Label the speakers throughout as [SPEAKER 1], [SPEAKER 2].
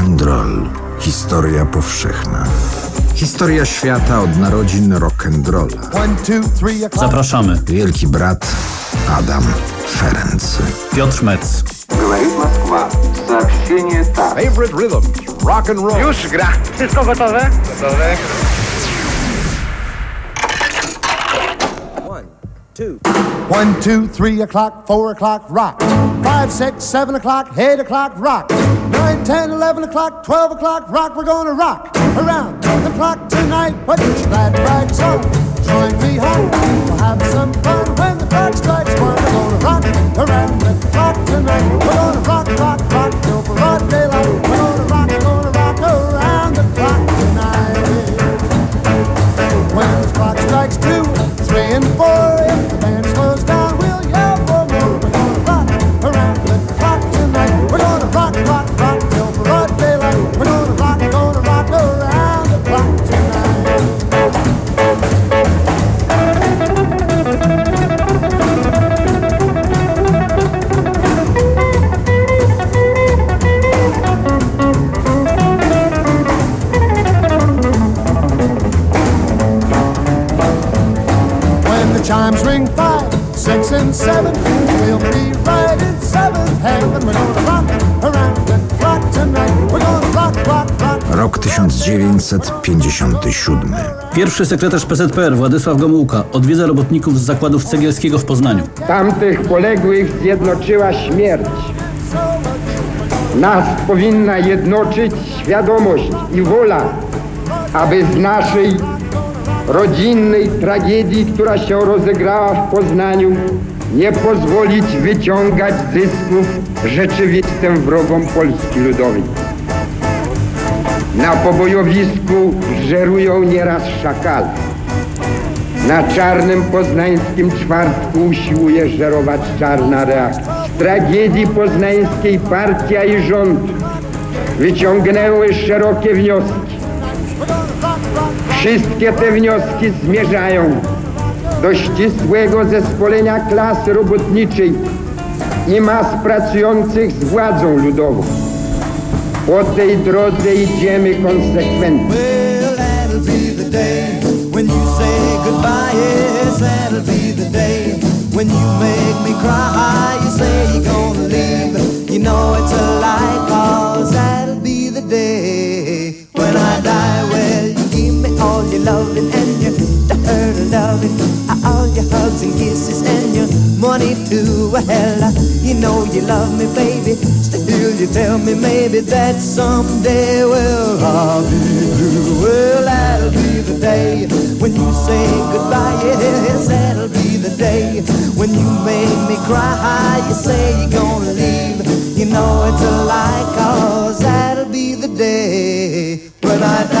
[SPEAKER 1] and roll. Historia powszechna. Historia świata od narodzin rock'n'rolla.
[SPEAKER 2] Zapraszamy.
[SPEAKER 1] Wielki brat Adam Ferenc.
[SPEAKER 2] Piotr Metz.
[SPEAKER 3] Говорит Москва. Сообщение так.
[SPEAKER 4] Favorite rhythm, rock and roll.
[SPEAKER 5] Już gra. Wszystko gotowe? Gotowe.
[SPEAKER 6] One, two, Three o'clock, four o'clock, rock. Five, six, seven o'clock, eight o'clock, rock. Nine, ten, eleven o'clock, twelve o'clock, rock. We're gonna rock around the clock tonight. Put your glad rags on. Join me home. We'll have some fun when the clock strikes one. We're gonna rock around the clock tonight. We're gonna rock, rock, rock till broad daylight. We're gonna rock, gonna rock around the clock tonight. When the clock strikes two, three, and four, if the band seven, we'll be right in seventh heaven. We're gonna rock around the clock tonight. We're gonna rock, rock, rock.
[SPEAKER 1] Rok 1957.
[SPEAKER 2] Pierwszy sekretarz PZPR Władysław Gomułka odwiedza robotników z zakładów cegielskiego w Poznaniu.
[SPEAKER 7] Tamtych poległych zjednoczyła śmierć. Nas powinna jednoczyć świadomość i wola, aby z naszej rodzinnej tragedii, która się rozegrała w Poznaniu, nie pozwolić wyciągać zysków rzeczywistym wrogom Polski Ludowej. Na pobojowisku żerują nieraz szakale. Na czarnym poznańskim czwartku usiłuje żerować czarna reakcja. Z tragedii poznańskiej partia i rząd wyciągnęły szerokie wnioski. Wszystkie te wnioski zmierzają do ścisłego zespolenia klasy robotniczej i mas pracujących z władzą ludową. Po tej drodze idziemy konsekwentnie.
[SPEAKER 8] Well, all your loving and your dirty loving, all your hugs and kisses and your money too. Well, you know you love me, baby. Still, you tell me maybe that someday, well, I'll be through. Well, that'll be the day when you say goodbye. Yes, that'll be the day when you make me cry. You say you're gonna leave. You know it's a lie, cause that'll be the day when I die.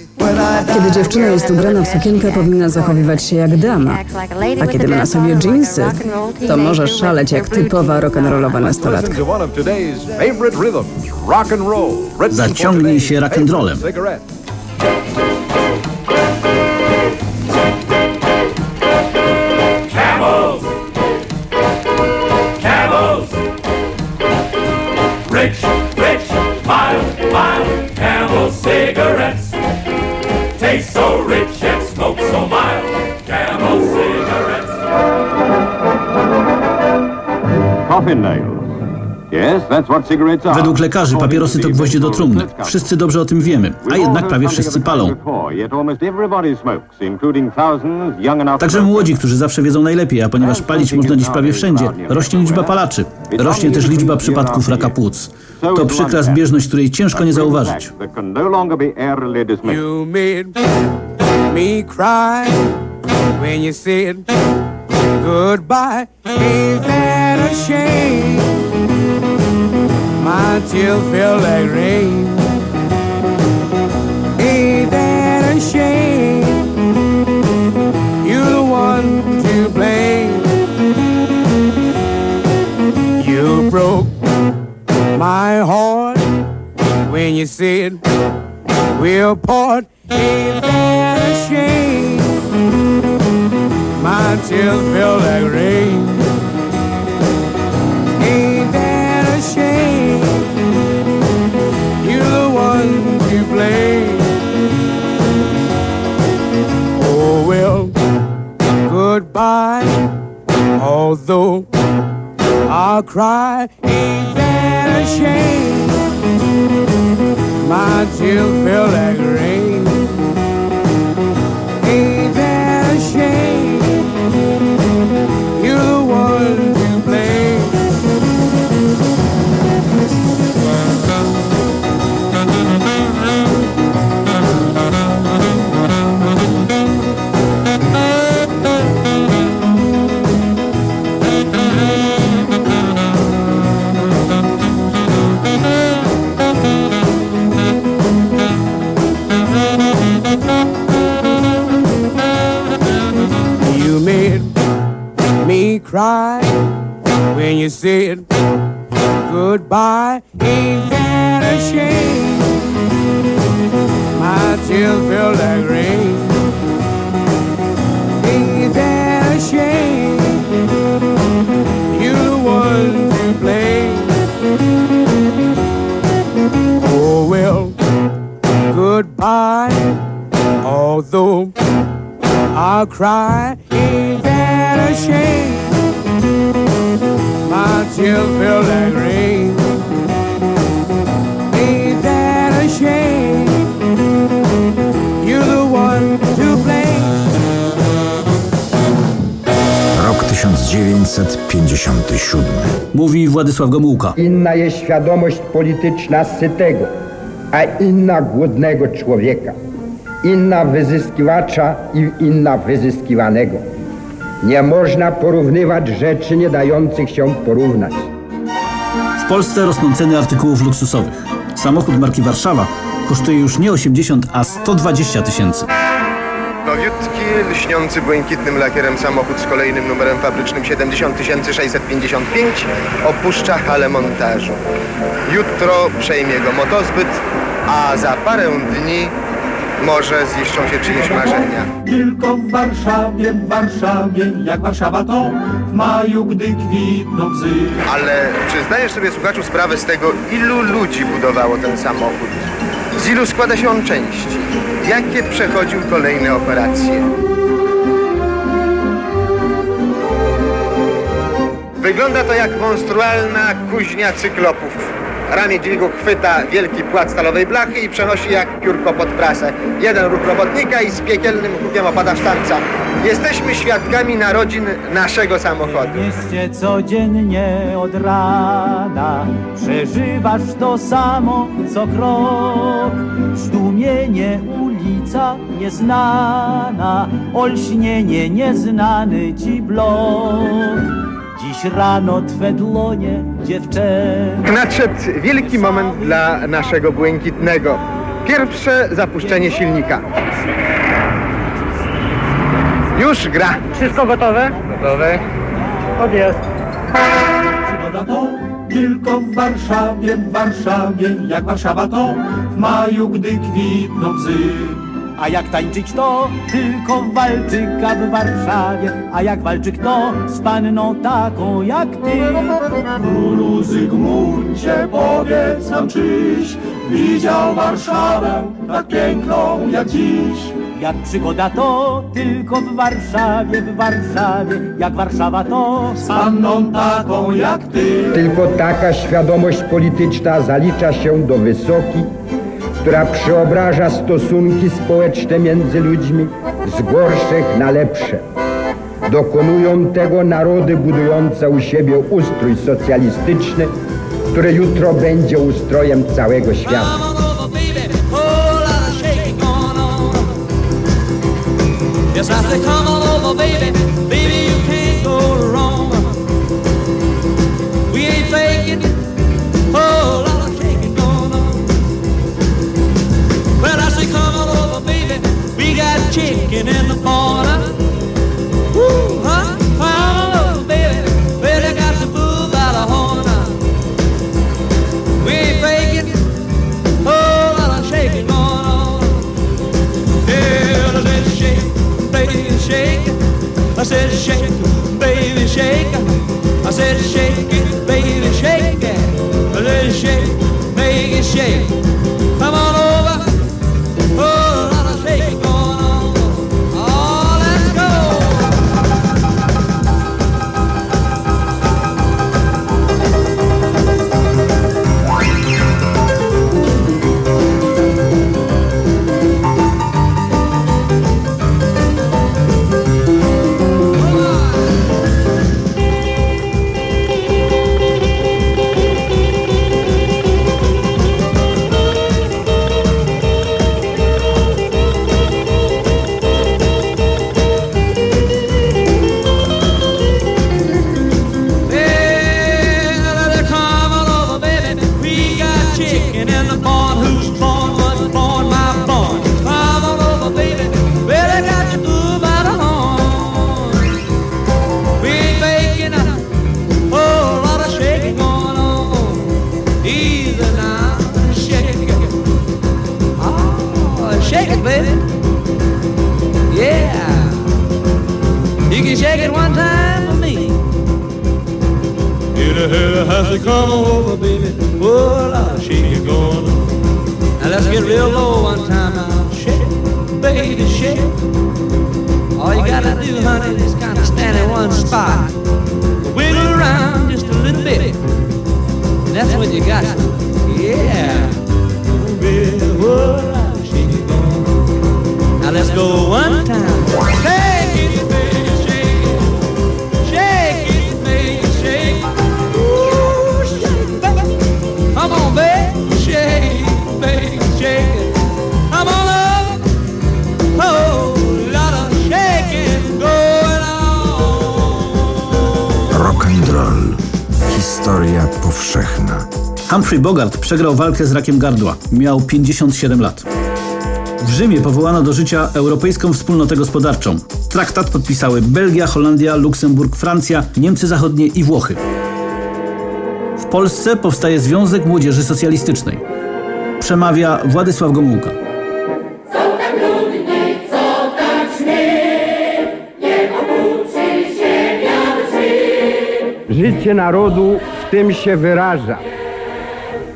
[SPEAKER 8] I.
[SPEAKER 9] Kiedy dziewczyna jest ubrana w sukienkę, powinna zachowywać się jak dama. A kiedy ma na sobie dżinsy, to może szaleć jak typowa rock'n'rollowa nastolatka.
[SPEAKER 4] to one of
[SPEAKER 2] Według lekarzy papierosy to gwoździe do trumny. Wszyscy dobrze o tym wiemy, a jednak prawie wszyscy palą. Także młodzi, którzy zawsze wiedzą najlepiej, a ponieważ palić można dziś prawie wszędzie, rośnie liczba palaczy. Rośnie też liczba przypadków raka płuc. To przykra zbieżność, której ciężko nie zauważyć.
[SPEAKER 10] You made me cry when you said goodbye. Ain't that a shame? My tears feel like rain. Ain't that a shame? You're the one to blame. You broke my heart when you said we'll part. Ain't that a shame? My tears feel like rain. Ain't that a shame? You're the one to blame. Oh well, goodbye. Although I'll cry, ain't that a shame? My tears feel like rain.
[SPEAKER 2] Władysław Gomułka.
[SPEAKER 7] Inna jest świadomość polityczna sytego, a inna głodnego człowieka. Inna wyzyskiwacza i inna wyzyskiwanego. Nie można porównywać rzeczy nie dających się porównać.
[SPEAKER 2] W Polsce rosną ceny artykułów luksusowych. Samochód marki Warszawa kosztuje już nie 80, a 120 tysięcy.
[SPEAKER 5] Nowiutki, lśniący błękitnym lakierem samochód z kolejnym numerem fabrycznym 70655 opuszcza halę montażu. Jutro przejmie go motozbyt, a za parę dni może ziszczą się czyjeś marzenia.
[SPEAKER 11] Tylko w Warszawie, w Warszawie, jak Warszawa to w maju, gdy kwitną bzy.
[SPEAKER 5] Ale czy zdajesz sobie, słuchaczu, sprawę z tego, ilu ludzi budowało ten samochód? Z ilu składa się on części? Jakie przechodził kolejne operacje? Wygląda to jak monstrualna kuźnia cyklopów. Ramię dźwigu chwyta wielki płat stalowej blachy i przenosi jak piórko pod prasę. Jeden ruch robotnika i z piekielnym hukiem opada sztanca. Jesteśmy świadkami narodzin naszego samochodu.
[SPEAKER 12] mieście codziennie od rana Przeżywasz to samo co krok Zdumienie ulica nieznana Olśnienie nieznany ci blok Dziś rano twe dłonie dziewczę
[SPEAKER 5] Nadszedł wielki moment dla naszego błękitnego. Pierwsze zapuszczenie silnika. Już gra.
[SPEAKER 13] Wszystko gotowe?
[SPEAKER 5] Gotowe.
[SPEAKER 13] Od jest.
[SPEAKER 11] Przygoda to tylko w Warszawie, w Warszawie, jak Warszawa to w maju, gdy kwitną bzy.
[SPEAKER 12] A jak tańczyć to tylko walczyka w Warszawie A jak walczy kto z panną taką jak ty
[SPEAKER 11] Królu Zygmuncie, powiedz nam czyś widział Warszawę tak piękną jak dziś.
[SPEAKER 14] Jak przygoda to tylko w Warszawie, w Warszawie, jak Warszawa to z panną taką jak ty.
[SPEAKER 7] Tylko taka świadomość polityczna zalicza się do wysoki, która przeobraża stosunki społeczne między ludźmi z gorszych na lepsze. Dokonują tego narody budujące u siebie ustrój socjalistyczny, który jutro będzie ustrojem całego świata.
[SPEAKER 15] Yes, I say, come on over, baby. Baby, you can't go wrong. We ain't faking. Oh, lot of shaking going on. Well, I say, come on over, baby. We got chicken in the corner. Said, shake it, baby, shake it. I said, shake it, baby, shake it. I said, shake, it shake. Come on
[SPEAKER 2] Humphrey Bogart przegrał walkę z rakiem gardła. Miał 57 lat. W Rzymie powołano do życia Europejską Wspólnotę Gospodarczą. Traktat podpisały Belgia, Holandia, Luksemburg, Francja, Niemcy Zachodnie i Włochy. W Polsce powstaje Związek Młodzieży Socjalistycznej. Przemawia Władysław Gomułka.
[SPEAKER 7] Życie narodu w tym się wyraża,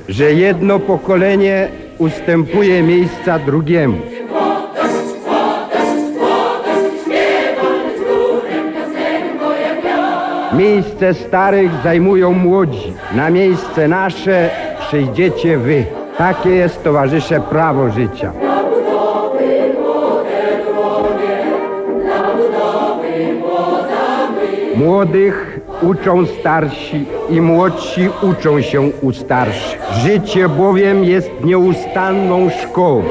[SPEAKER 7] że jedno pokolenie ustępuje miejsca drugiemu. Miejsce starych zajmują młodzi, na miejsce nasze przyjdziecie wy. Takie jest, towarzysze, prawo życia. Młodych uczą starsi i młodsi uczą się u starszych. Życie bowiem jest nieustanną szkołą.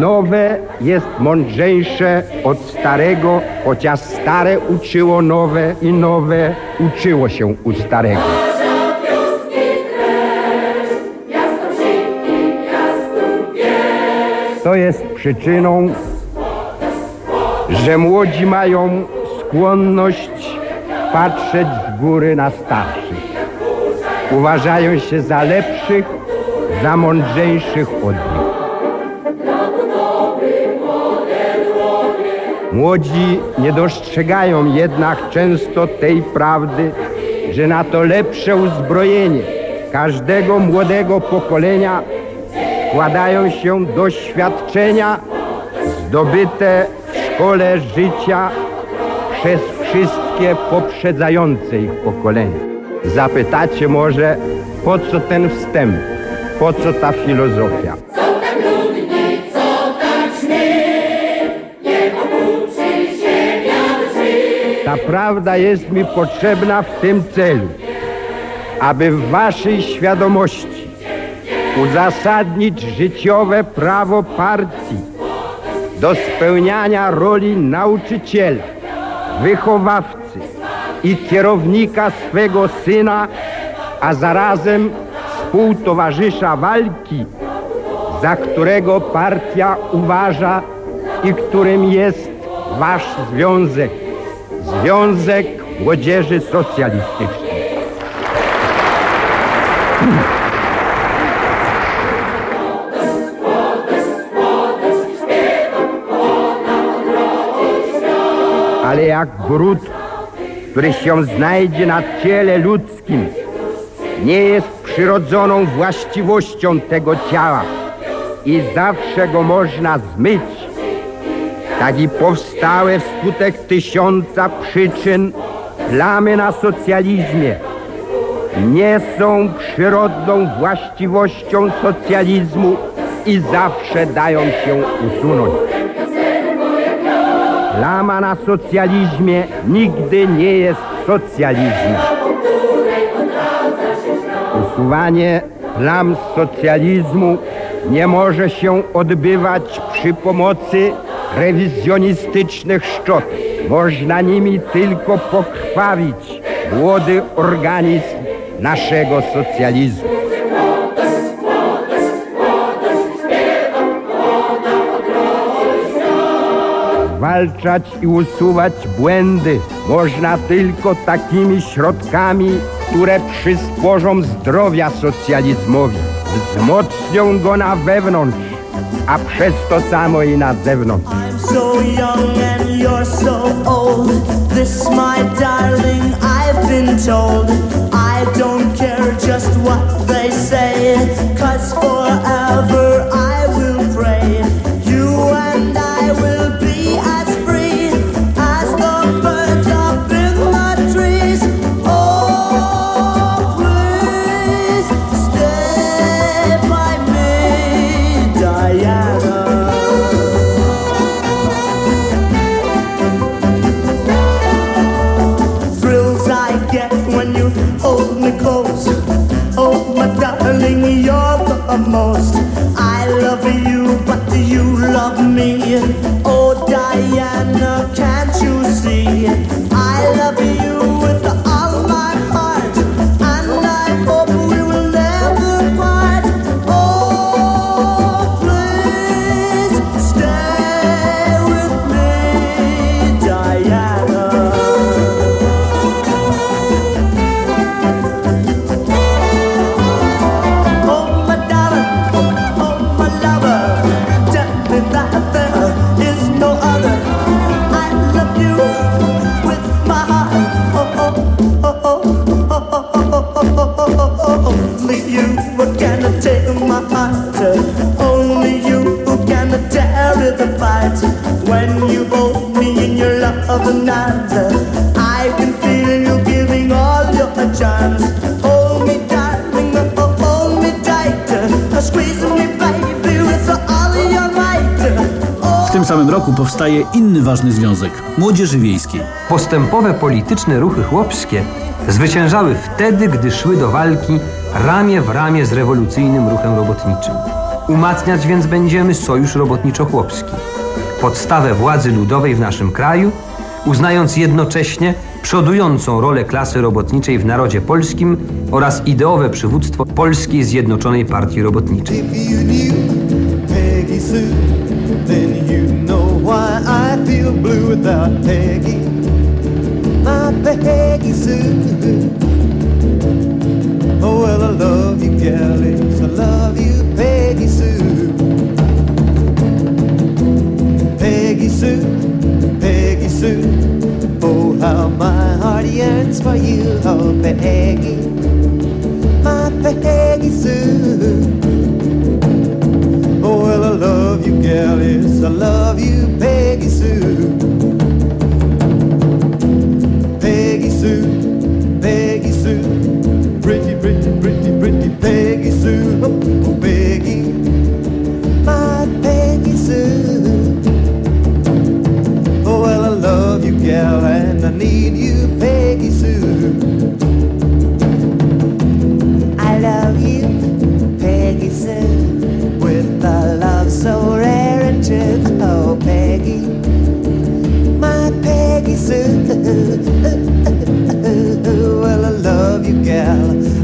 [SPEAKER 7] Nowe jest mądrzejsze od starego, chociaż stare uczyło nowe i nowe uczyło się u starego. To jest przyczyną, że młodzi mają skłonność patrzeć z góry na starszych. Uważają się za lepszych, za mądrzejszych od nich. Młodzi nie dostrzegają jednak często tej prawdy, że na to lepsze uzbrojenie, każdego młodego pokolenia składają się doświadczenia zdobyte w szkole życia przez wszystkie poprzedzające ich pokolenia. Zapytacie może, po co ten wstęp, po co ta filozofia? Ta prawda jest mi potrzebna w tym celu, aby w waszej świadomości uzasadnić życiowe prawo partii do spełniania roli nauczyciela, wychowawcy i kierownika swego syna, a zarazem współtowarzysza walki, za którego partia uważa i którym jest wasz związek, Związek Młodzieży Socjalistycznej. Ale jak brud, który się znajdzie na ciele ludzkim, nie jest przyrodzoną właściwością tego ciała i zawsze go można zmyć, tak i powstałe wskutek tysiąca przyczyn plamy na socjalizmie nie są przyrodną właściwością socjalizmu i zawsze dają się usunąć. Plama na socjalizmie nigdy nie jest socjalizmem. Usuwanie plam socjalizmu nie może się odbywać przy pomocy rewizjonistycznych szczot. Można nimi tylko pokrwawić młody organizm naszego socjalizmu. Zwalczać i usuwać błędy można tylko takimi środkami, które przysporzą zdrowia socjalizmowi, wzmocnią go na wewnątrz, a przez to samo i na zewnątrz.
[SPEAKER 16] so young and you're so old. This, my darling, I've been told. I don't care just what they say, cause forever love me.
[SPEAKER 2] Roku powstaje inny ważny związek Młodzieży Wiejskiej.
[SPEAKER 17] Postępowe polityczne ruchy chłopskie zwyciężały wtedy, gdy szły do walki ramię w ramię z rewolucyjnym ruchem robotniczym. Umacniać więc będziemy sojusz robotniczo-chłopski, podstawę władzy ludowej w naszym kraju, uznając jednocześnie przodującą rolę klasy robotniczej w narodzie polskim oraz ideowe przywództwo Polskiej Zjednoczonej Partii Robotniczej.
[SPEAKER 16] Feel blue without Peggy. My Peggy Sue.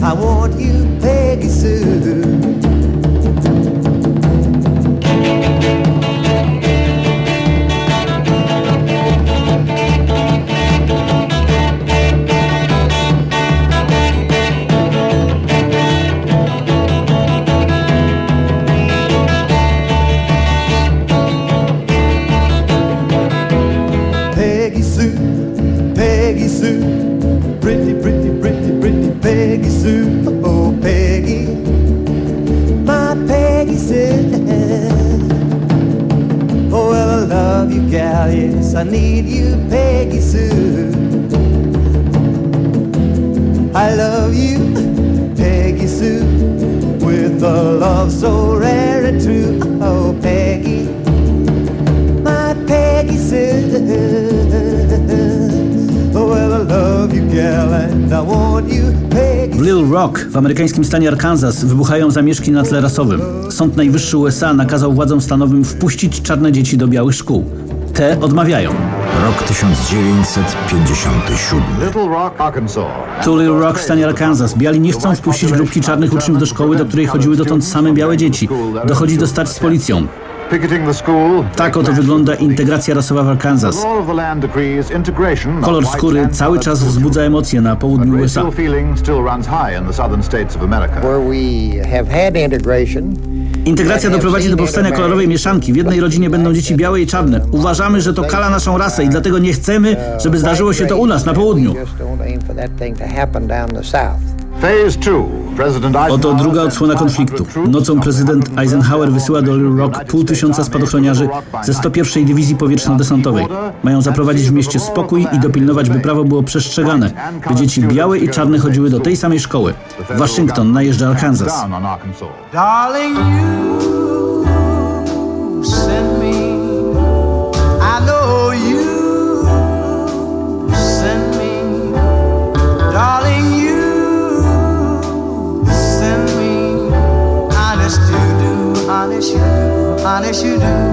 [SPEAKER 16] I
[SPEAKER 8] want gal, yes, I need you, Peggy Sue. I love you, Peggy Sue, with a love so rare and true, oh Peggy my Peggy Sue. Well, I love you, gal, and I want you,
[SPEAKER 2] Little Rock w amerykańskim stanie Arkansas wybuchają zamieszki na tle rasowym. Sąd Najwyższy USA nakazał władzom stanowym wpuścić czarne dzieci do białych szkół. Te odmawiają.
[SPEAKER 1] Rok 1957.
[SPEAKER 18] Little Rock, Arkansas.
[SPEAKER 2] Tu Little Rock w stanie Arkansas. Biali nie chcą wpuścić grupki czarnych uczniów do szkoły, do której chodziły dotąd same białe dzieci. Dochodzi do starć z policją. Tak oto wygląda integracja rasowa w Arkansas. Kolor skóry cały czas wzbudza emocje na południu USA. Integracja doprowadzi do powstania kolorowej mieszanki. W jednej rodzinie będą dzieci białe i czarne. Uważamy, że to kala naszą rasę i dlatego nie chcemy, żeby zdarzyło się to u nas na południu. Oto druga odsłona
[SPEAKER 18] 500
[SPEAKER 2] konfliktu. Nocą prezydent Eisenhower wysyła do Little Rock pół tysiąca spadochroniarzy ze 101 Dywizji Powietrzno-Desantowej. Mają zaprowadzić w mieście spokój i dopilnować, by prawo było przestrzegane, by dzieci białe i czarne chodziły do tej samej szkoły. Waszyngton najeżdża Arkansas.
[SPEAKER 8] Darling, you honest you do.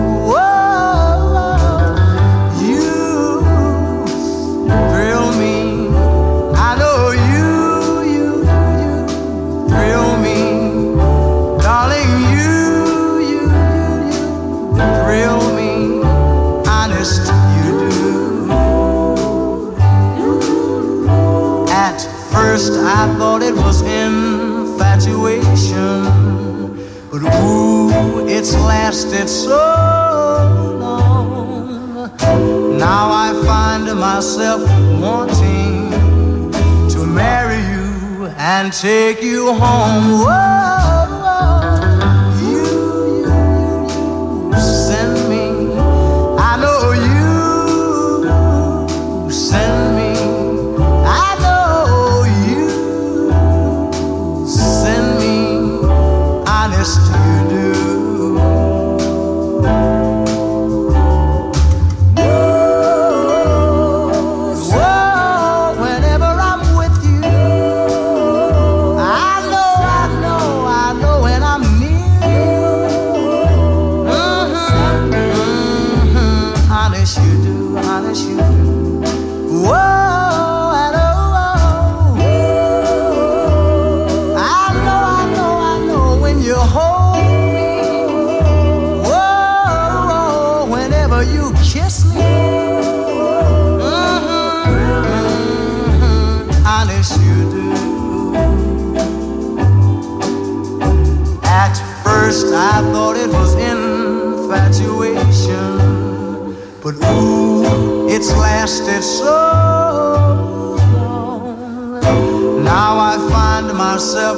[SPEAKER 8] So long. Now I find myself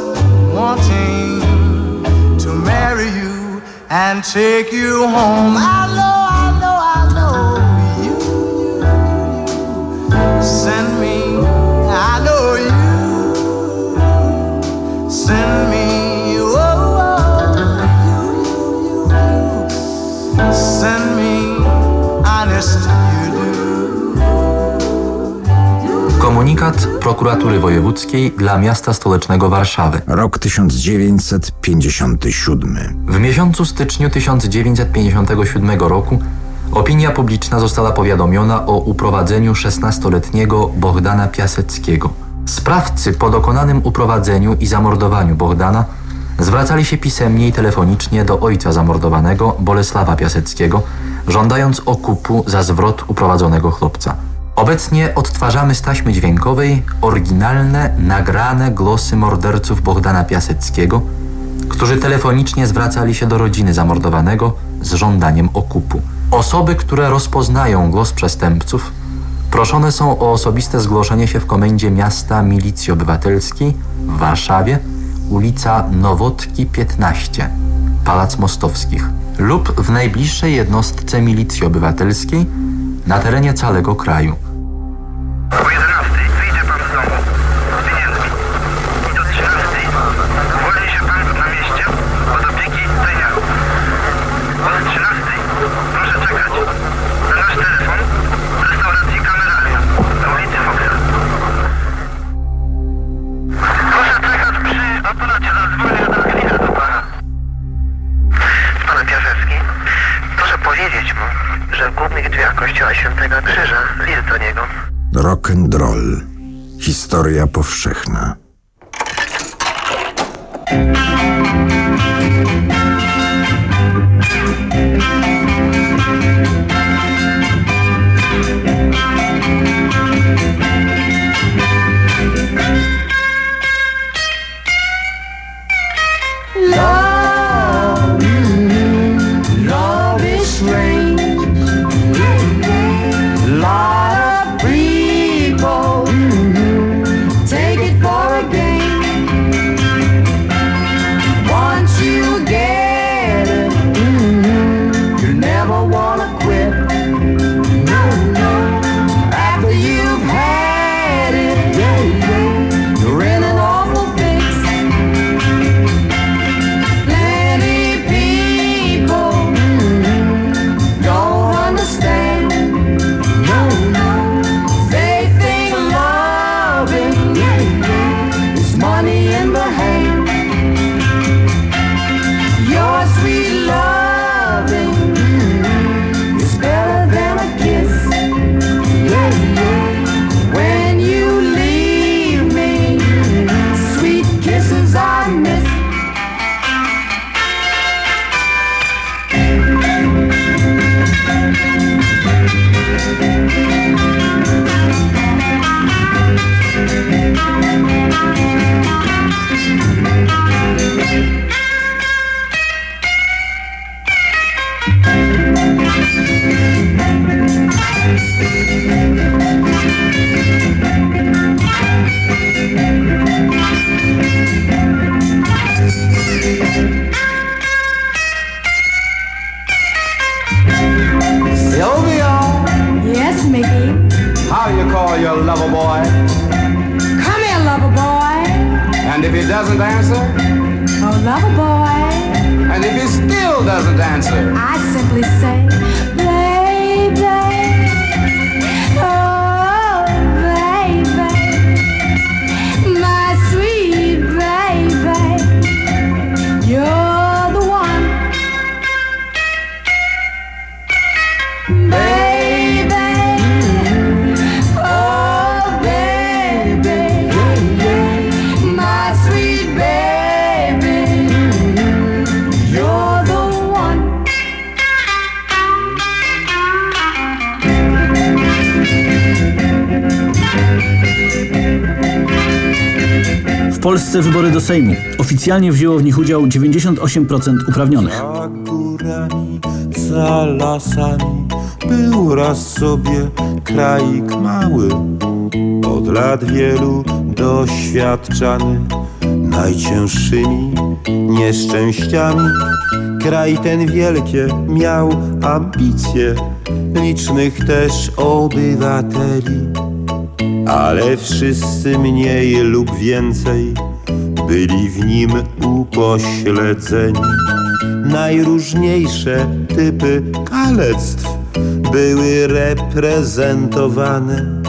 [SPEAKER 8] wanting to marry you and take you home. I know,
[SPEAKER 19] Komunikat prokuratury wojewódzkiej dla miasta stołecznego Warszawy.
[SPEAKER 16] Rok 1957.
[SPEAKER 19] W miesiącu styczniu 1957 roku opinia publiczna została powiadomiona o uprowadzeniu 16-letniego Bohdana Piaseckiego. Sprawcy po dokonanym uprowadzeniu i zamordowaniu Bohdana zwracali się pisemnie i telefonicznie do ojca zamordowanego Bolesława Piaseckiego, żądając okupu za zwrot uprowadzonego chłopca. Obecnie odtwarzamy z taśmy dźwiękowej oryginalne, nagrane głosy morderców Bohdana Piaseckiego, którzy telefonicznie zwracali się do rodziny zamordowanego z żądaniem okupu. Osoby, które rozpoznają głos przestępców, proszone są o osobiste zgłoszenie się w komendzie miasta Milicji Obywatelskiej w Warszawie, ulica Nowotki 15, Pałac Mostowskich lub w najbliższej jednostce Milicji Obywatelskiej na terenie całego kraju.
[SPEAKER 20] Drzwiach kościoła Świętego Krzyża list do niego.
[SPEAKER 16] Rock and roll. Historia powszechna.
[SPEAKER 2] Polsce wybory do Sejmu. Oficjalnie wzięło w nich udział 98% uprawnionych.
[SPEAKER 21] Za górami, za lasami był raz sobie kraik mały, od lat wielu doświadczany najcięższymi nieszczęściami. Kraj ten wielkie miał ambicje, licznych też obywateli, ale wszyscy mniej lub więcej byli w nim upośledzeni. Najróżniejsze typy kalectw były reprezentowane,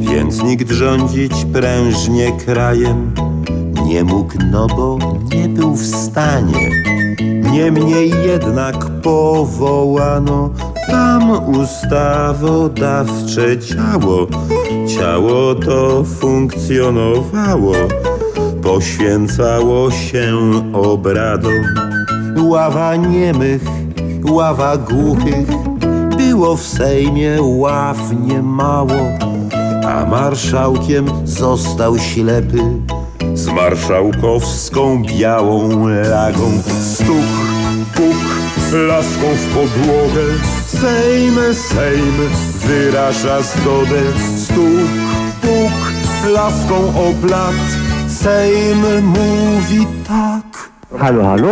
[SPEAKER 21] więc nikt rządzić prężnie krajem nie mógł, no bo nie był w stanie. Niemniej jednak powołano tam ustawodawcze ciało. Ciało to funkcjonowało, poświęcało się obradom. Ława niemych, ława głuchych, było w Sejmie ław niemało, a marszałkiem został ślepy z marszałkowską białą lagą. Stuk, puk, laską w podłogę, Sejm, Sejm wyraża zgodę. Stuk, puk, laską o blat, Sejm mówi tak.
[SPEAKER 22] Halo, halo?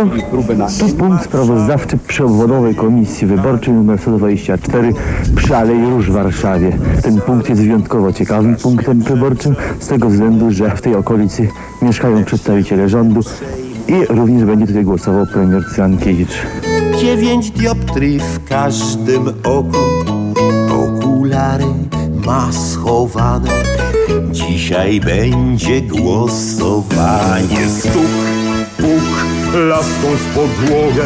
[SPEAKER 22] To punkt sprawozdawczy przy obwodowej komisji wyborczej nr 124 przy Alei Róż w Warszawie. Ten punkt jest wyjątkowo ciekawym punktem wyborczym z tego względu, że w tej okolicy mieszkają przedstawiciele rządu i również będzie tutaj głosował premier Cyrankiewicz.
[SPEAKER 21] Dziewięć dioptrii w każdym oku Okulary ma schowane. Dzisiaj będzie głosowanie. Stuk, puk, laską w podłogę.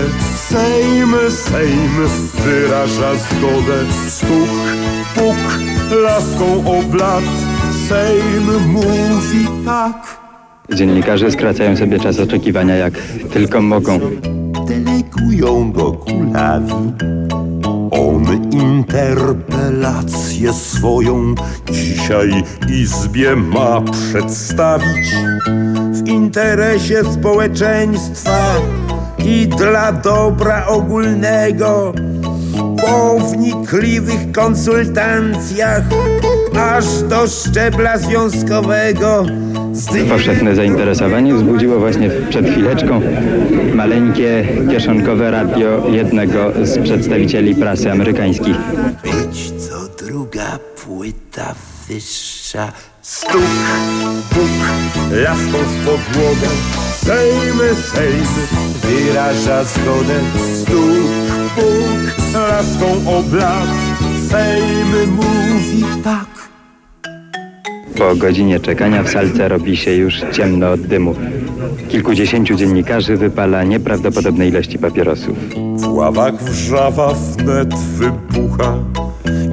[SPEAKER 21] Sejm, Sejm wyraża zgodę. Stuk, puk, laską o blat. Sejm mówi tak.
[SPEAKER 23] Dziennikarze skracają sobie czas oczekiwania jak tylko mogą.
[SPEAKER 21] delegują go kulawi. On interpelację swoją dzisiaj Izbie ma przedstawić w interesie społeczeństwa i dla dobra ogólnego. Po wnikliwych konsultacjach aż do szczebla związkowego
[SPEAKER 23] Powszechne zainteresowanie wzbudziło właśnie przed chwileczką maleńkie kieszonkowe radio jednego z przedstawicieli prasy amerykańskich.
[SPEAKER 21] być co druga płyta wyższa. Stuk, puk, laską w podłogę. Sejm, Sejm wyraża zgodę. Stuk, puk, laską o blat. Sejm mówi tak.
[SPEAKER 23] Po godzinie czekania w salce robi się już ciemno od dymu. Kilkudziesięciu dziennikarzy wypala nieprawdopodobne ilości papierosów.
[SPEAKER 21] W ławach wrzawa wnet wybucha,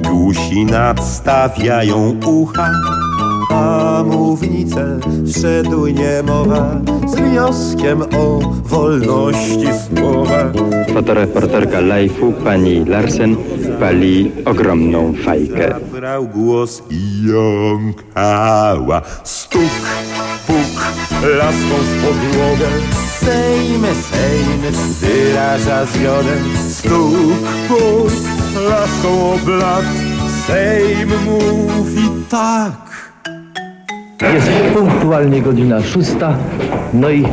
[SPEAKER 21] głusi nadstawiają ucha. Na mównicę wszedł niemowa z wnioskiem o wolności słowa.
[SPEAKER 23] Fotoreporterka Life'u, pani Larsen, pali ogromną fajkę.
[SPEAKER 21] Brał głos i jąkała. Stuk, puk, laską w podłogę. Sejm, Sejm wyraża zgodę. Stuk, puk, laską o blat. Sejm mówi tak.
[SPEAKER 22] Jest punktualnie godzina szósta, no i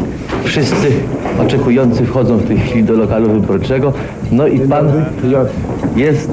[SPEAKER 22] wszyscy oczekujący wchodzą w tej chwili do lokalu wyborczego. No i pan jest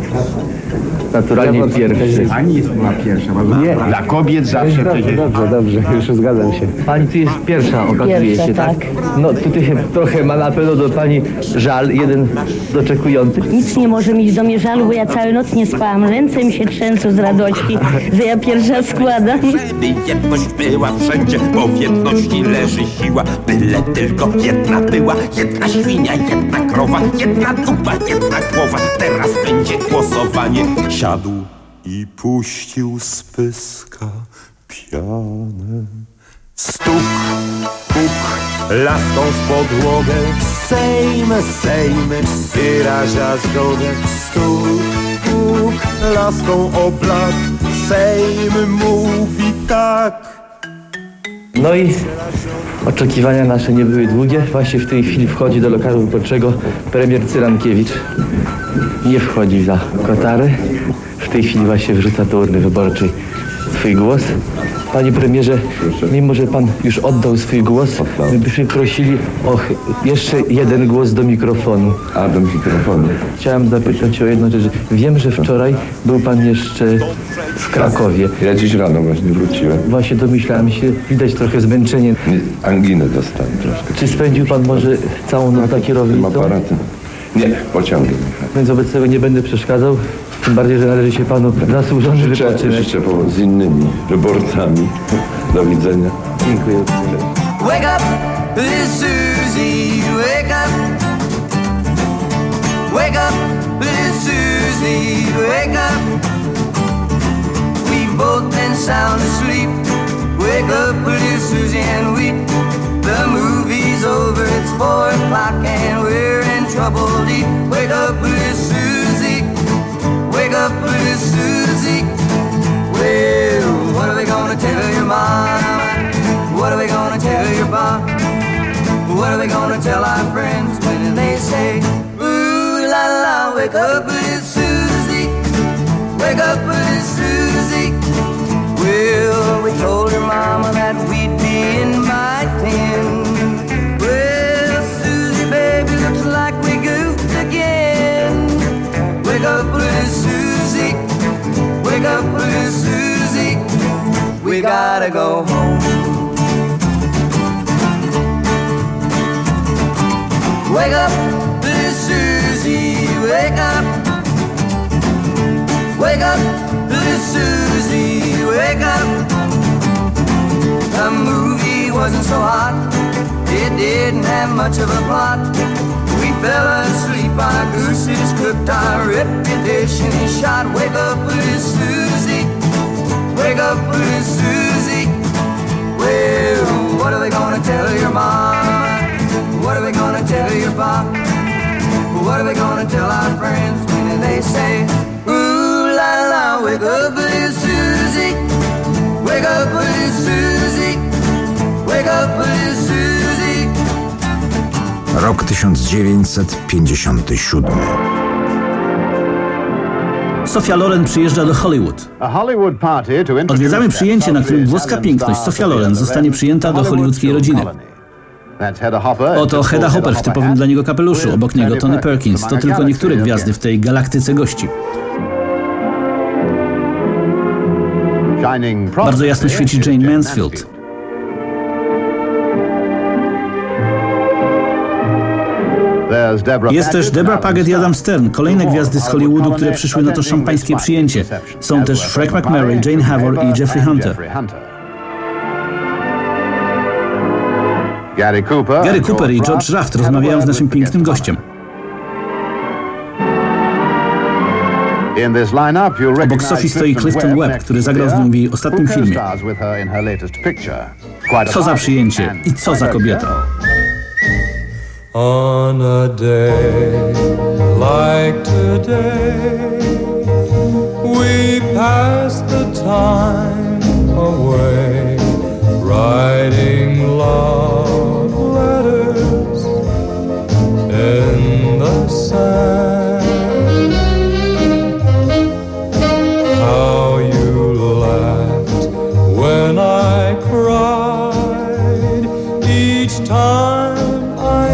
[SPEAKER 22] naturalnie pierwszy.
[SPEAKER 18] Pani jest ma pierwsza, bo
[SPEAKER 22] Nie.
[SPEAKER 18] dla kobiet zawsze
[SPEAKER 22] Dobrze,
[SPEAKER 18] przecież...
[SPEAKER 22] dobrze, dobrze, już zgadzam się. Pani tu jest pierwsza, okazuje się, tak?
[SPEAKER 24] tak.
[SPEAKER 22] No tutaj się trochę ma na pewno do pani żal, jeden z oczekujących.
[SPEAKER 24] Nic nie może mieć do mnie żalu, bo ja całą noc nie spałam. Ręce mi się trzęsą z radości, że ja pierwsza składam.
[SPEAKER 21] Żeby jedność była wszędzie, bo w jedności leży siła. Byle tylko jedna była, jedna świnia, jedna krowa, jedna dupa, jedna głowa. Teraz będzie głosowanie. Siadł i puścił z pyska pianę. Stuk, puk, laską w podłogę. Sejm, Sejm wyraża zgodę. Stuk, puk, laską o blat. Sejm mówi tak.
[SPEAKER 22] No i oczekiwania nasze nie były długie. Właśnie w tej chwili wchodzi do lokalu wyborczego premier Cyrankiewicz. Nie wchodzi za kotary. W tej chwili właśnie wrzuca do urny wyborczej swój głos. Panie premierze, mimo że pan już oddał swój głos, my byśmy prosili o jeszcze jeden głos do mikrofonu.
[SPEAKER 25] A, do mikrofonu.
[SPEAKER 22] Chciałem zapytać o jedną rzecz. Wiem, że wczoraj był pan jeszcze w Krakowie.
[SPEAKER 25] Ja dziś rano właśnie wróciłem.
[SPEAKER 22] Właśnie domyślałem się, widać trochę zmęczenie.
[SPEAKER 25] Nie, Anginę dostałem troszkę.
[SPEAKER 22] Czy spędził pan może całą noc na kierownicą?
[SPEAKER 25] aparatem. Nie, pociągiem.
[SPEAKER 22] Więc wobec tego nie będę przeszkadzał. Tym bardziej, że należy się panu zasłużony
[SPEAKER 25] Życzę,
[SPEAKER 22] wypoczynek.
[SPEAKER 25] życzę z innymi wyborcami. Do widzenia.
[SPEAKER 22] Dziękuję.
[SPEAKER 23] Wake up, little Susie, wake up. Wake up, little Susie, wake up. We've both been sound asleep. Wake up, little Susie, and weep. The movie's over, it's four o'clock, and we're in trouble deep. Wake up, little Susie. Up, little Susie. Well, what are we gonna tell your mama? What are we gonna tell your pop? What are we gonna tell our friends when they say, Ooh la la, wake up, little Susie. Wake up, gotta go home. Wake up, little Susie, wake up. Wake up, little Susie, wake up. The movie wasn't so hot, it didn't have much of a plot. We fell asleep, our gooses cooked, our reputation shot. Wake up, little Susie, wake up, little Susie. What are we gonna tell your mama? What are we gonna tell your pop? What are we gonna tell our friends when they say, Ooh la la, wake up, little Susie. Wake up, little Susie. Wake up, little Susie.
[SPEAKER 1] Rok 1957.
[SPEAKER 18] Sofia Loren przyjeżdża do Hollywood. Odwiedzamy przyjęcie, na którym włoska piękność Sofia Loren zostanie przyjęta do hollywoodzkiej rodziny. Oto Hedda Hopper w typowym dla niego kapeluszu, obok niego Tony Perkins. To tylko niektóre gwiazdy w tej galaktyce gości. Bardzo jasno świeci Jane Mansfield. Jest też Deborah Paget i Adam Stern, kolejne gwiazdy z Hollywoodu, które przyszły na to szampańskie przyjęcie. Są też Frank McMurray, Jane Havor i Jeffrey Hunter.
[SPEAKER 2] Gary Cooper,
[SPEAKER 18] Gary Cooper i George Raft rozmawiają z naszym pięknym gościem. Obok Sophie stoi Clifton Webb, który zagrał z nią w jej ostatnim filmie. Co za przyjęcie i co za kobieta.
[SPEAKER 26] On a day like today, we pass the time away, writing love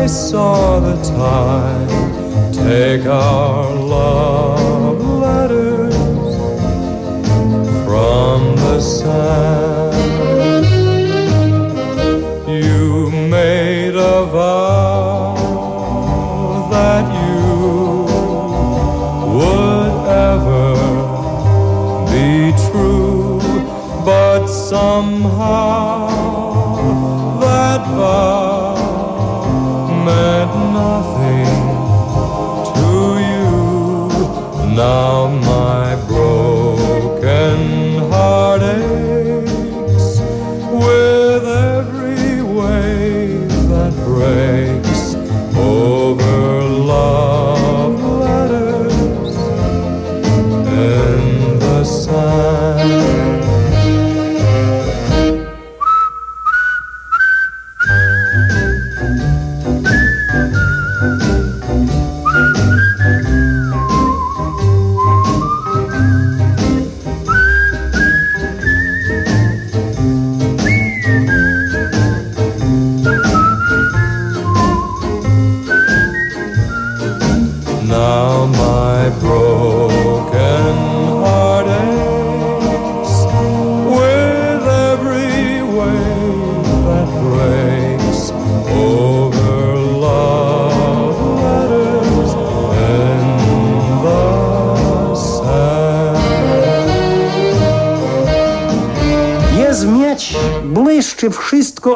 [SPEAKER 26] I saw the tide take our love letters from the sand. You made a vow that you would ever be true, but somehow that vow off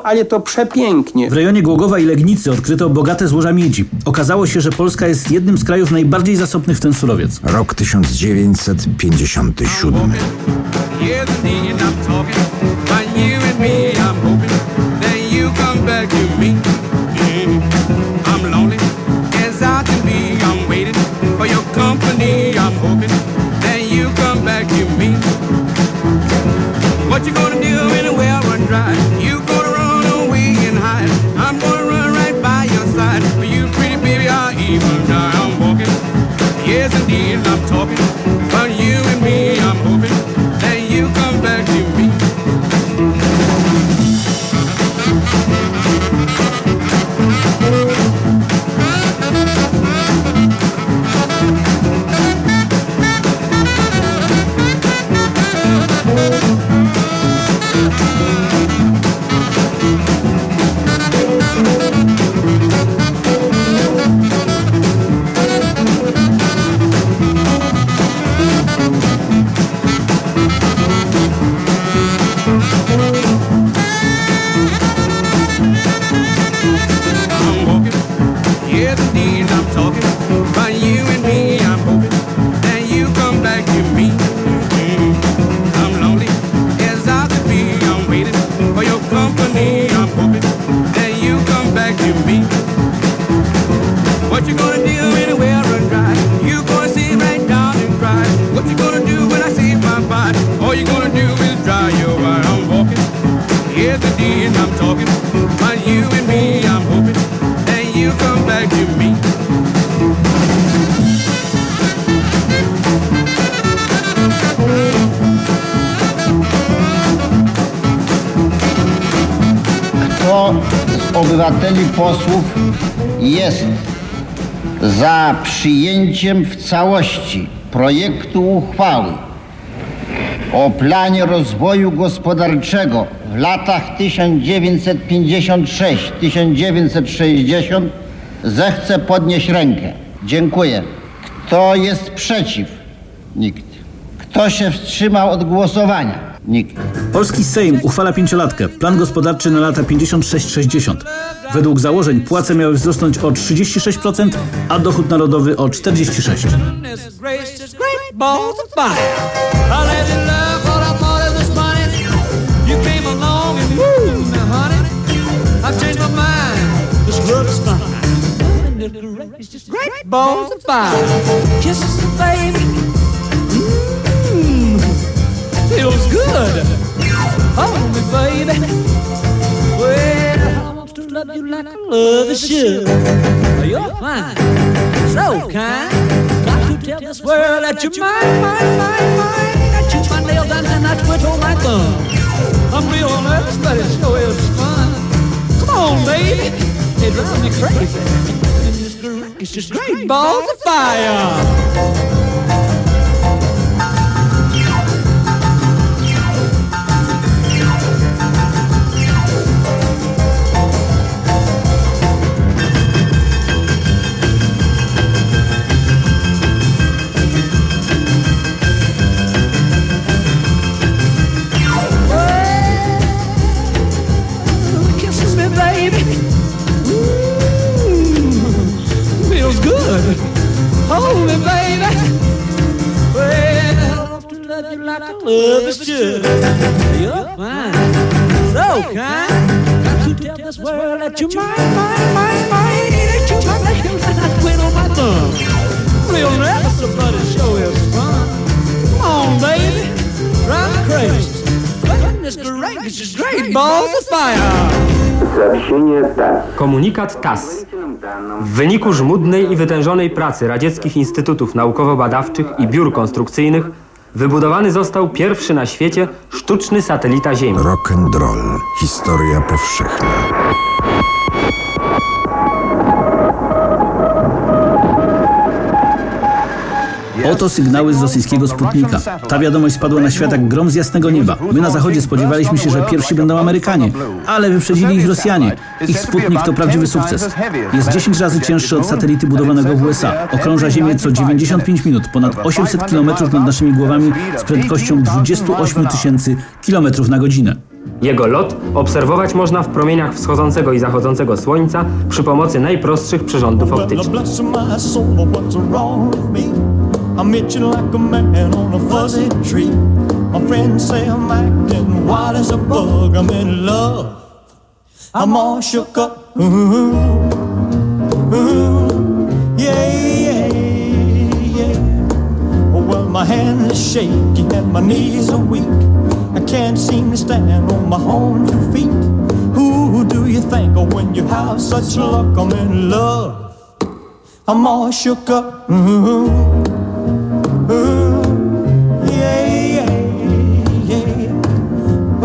[SPEAKER 26] ale to przepięknie.
[SPEAKER 2] W rejonie Głogowa i Legnicy odkryto bogate złoża miedzi. Okazało się, że Polska jest jednym z krajów najbardziej zasobnych w ten surowiec.
[SPEAKER 1] Rok 1957.
[SPEAKER 15] Here's the need Yes, indeed, I'm talking
[SPEAKER 27] przyjęciem w całości projektu uchwały o planie rozwoju gospodarczego w latach 1956-1960 zechce podnieść rękę. Dziękuję. Kto jest przeciw? Nikt. Kto się wstrzymał od głosowania? Nikt.
[SPEAKER 2] Polski Sejm uchwala pięciolatkę. Plan gospodarczy na lata 56-60. Według założeń płace miały wzrosnąć o 36%, a dochód narodowy o 46%.
[SPEAKER 15] Goodness gracious, great balls of fire. Kisses, baby. Good. Hold me, baby. Well, I want to love you like I love the should. You're fine, so kind. Got to tell this world that you're mine, mine, mine, mine. I chew my nails and I twiddle my thumb. I'm real nervous, but it sure is fun. Come on, baby, it drives me crazy. It's just great balls of fire. Good. Hold me, baby. Well, I want to love you like I love is should. You're fine, so kind. Got to tell this world that you're mine, mine, mine, mine. That you my nails and I twiddle my thumb. Real nervous about it show is fun. Come on, baby, drive me crazy. Goodness gracious, great balls of fire.
[SPEAKER 23] Komunikat TAS. W wyniku żmudnej i wytężonej pracy radzieckich instytutów naukowo-badawczych i biur konstrukcyjnych wybudowany został pierwszy na świecie sztuczny satelita Ziemi.
[SPEAKER 1] Rock and roll. Historia powszechna.
[SPEAKER 2] Oto sygnały z rosyjskiego Sputnika. Ta wiadomość spadła na świat jak grom z jasnego nieba. My na zachodzie spodziewaliśmy się, że pierwsi będą Amerykanie, ale wyprzedzili ich Rosjanie. Ich Sputnik to prawdziwy sukces. Jest 10 razy cięższy od satelity budowanego w USA. Okrąża Ziemię co 95 minut, ponad 800 km nad naszymi głowami z prędkością 28 tysięcy km na godzinę.
[SPEAKER 28] Jego lot obserwować można w promieniach wschodzącego i zachodzącego słońca przy pomocy najprostszych przyrządów optycznych.
[SPEAKER 29] I'm itching like a man on a fuzzy tree. My friends say I'm acting wild as a bug. I'm in love. I'm all shook up. Ooh, ooh, yeah, yeah, yeah. Well, my hands are shaky and my knees are weak. I can't seem to stand on my own two feet. Who do you think of when you have such luck? I'm in love. I'm all shook up. Ooh,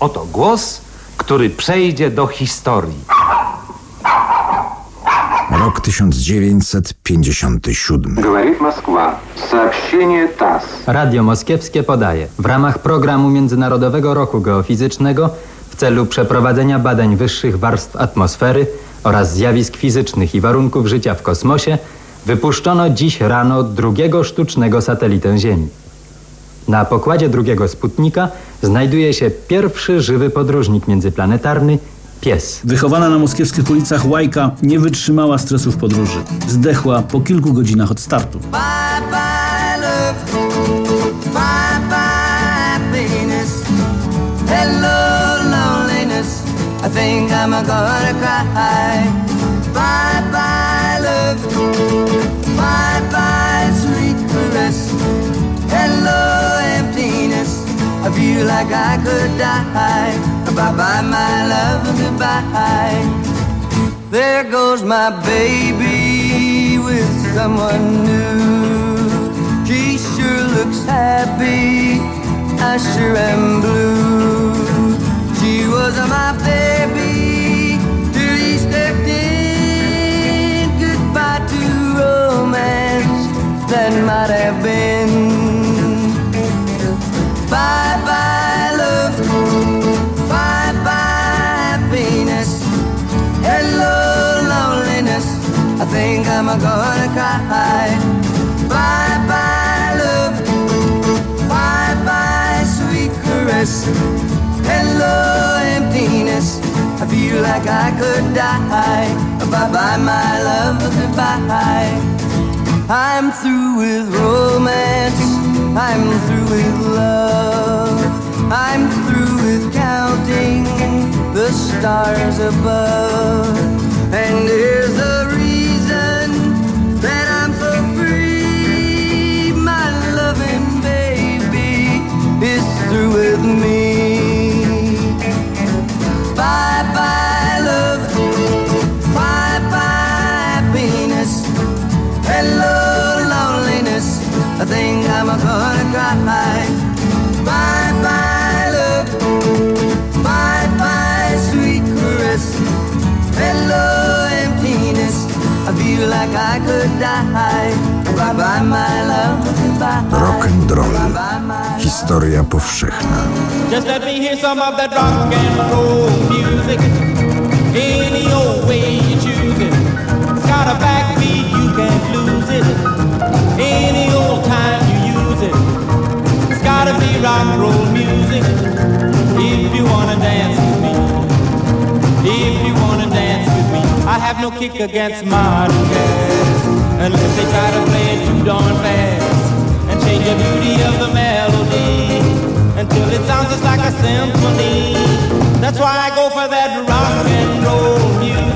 [SPEAKER 30] Oto głos, który przejdzie do historii.
[SPEAKER 1] Rok 1957.
[SPEAKER 3] Говорит Москва. Сообщение ТАСС.
[SPEAKER 23] Radio Moskiewskie podaje. W ramach programu Międzynarodowego Roku Geofizycznego w celu przeprowadzenia badań wyższych warstw atmosfery oraz zjawisk fizycznych i warunków życia w kosmosie wypuszczono dziś rano drugiego sztucznego satelitę Ziemi. Na pokładzie drugiego Sputnika znajduje się pierwszy żywy podróżnik międzyplanetarny pies.
[SPEAKER 2] Wychowana na moskiewskich ulicach Łajka nie wytrzymała stresów podróży. Zdechła po kilku godzinach od startu.
[SPEAKER 8] Bye bye love, bye bye happiness, hello loneliness. I think I'm gonna cry. Like I could die. Bye bye my love, goodbye. There goes my baby with someone new. She sure looks happy. I sure am blue. She was my baby till he stepped in. Goodbye to romance that might have been. Bye bye love. Bye bye happiness. Hello, loneliness. I think I'm gonna cry. Bye bye, love. Bye bye, sweet caress. Hello, emptiness. I feel like I could die. Bye bye, my love. Goodbye. I'm through with romance. I'm through with love. I'm through with counting the stars above. And there's a reason that I'm so free. My loving baby is through with me. Bye bye, love. Bye bye, sweet caress. Hello, emptiness. I feel like I could die. Bye bye, my love.
[SPEAKER 1] Rock and roll. Historia
[SPEAKER 16] powszechna.
[SPEAKER 12] Just let me hear some of that rock and roll music. Any old way you choose it. It's got a backbeat, you can't lose it. Any it. It's gotta be rock and roll music. If you wanna dance with me. If you wanna dance with me. I have no kick against modern jazz. Unless they try to play it too darn fast. And change the beauty of the melody until it sounds just like a symphony. That's why I go for that rock and roll music.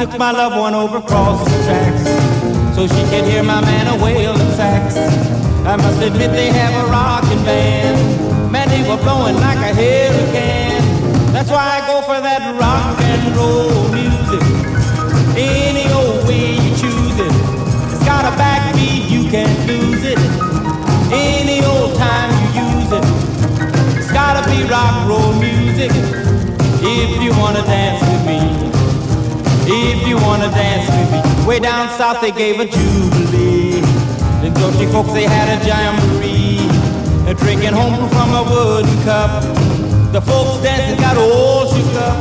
[SPEAKER 12] Took my loved one over across the tracks so she could hear my man a wailing sax. I must admit they have a rockin' band. Man, they were blowing like a hurricane. That's why I go for that rock and roll music. Any old way you choose it. It's got a backbeat, you can't lose it. Any old time rock roll music. If you wanna dance with me. If you wanna dance with me. Way down south they gave a jubilee. The Dutchy folks they had a jamboree. A drinking home from a wooden cup. The folks dancing got all shook up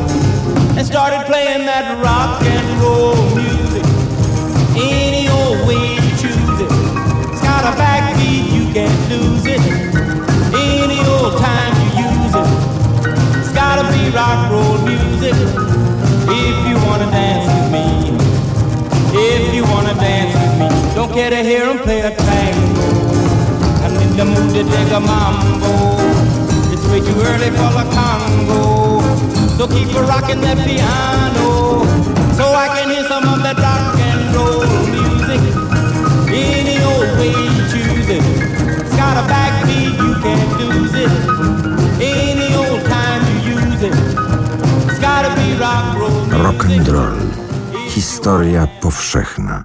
[SPEAKER 12] and started playing that rock and roll music. Any old way you choose it. It's got a backbeat, you can't lose it. Any old time gotta be rock roll music. If you wanna dance with me. If you wanna dance with me. Don't care to hear 'em play a tango. I'm in the mood to dig a mambo. It's way too early for the Congo. So keep a rocking that piano. So I can hear some of that rock and roll music. Any old way you choose it. It's got a backbeat, you can't lose it.
[SPEAKER 16] Rock and roll. Historia powszechna.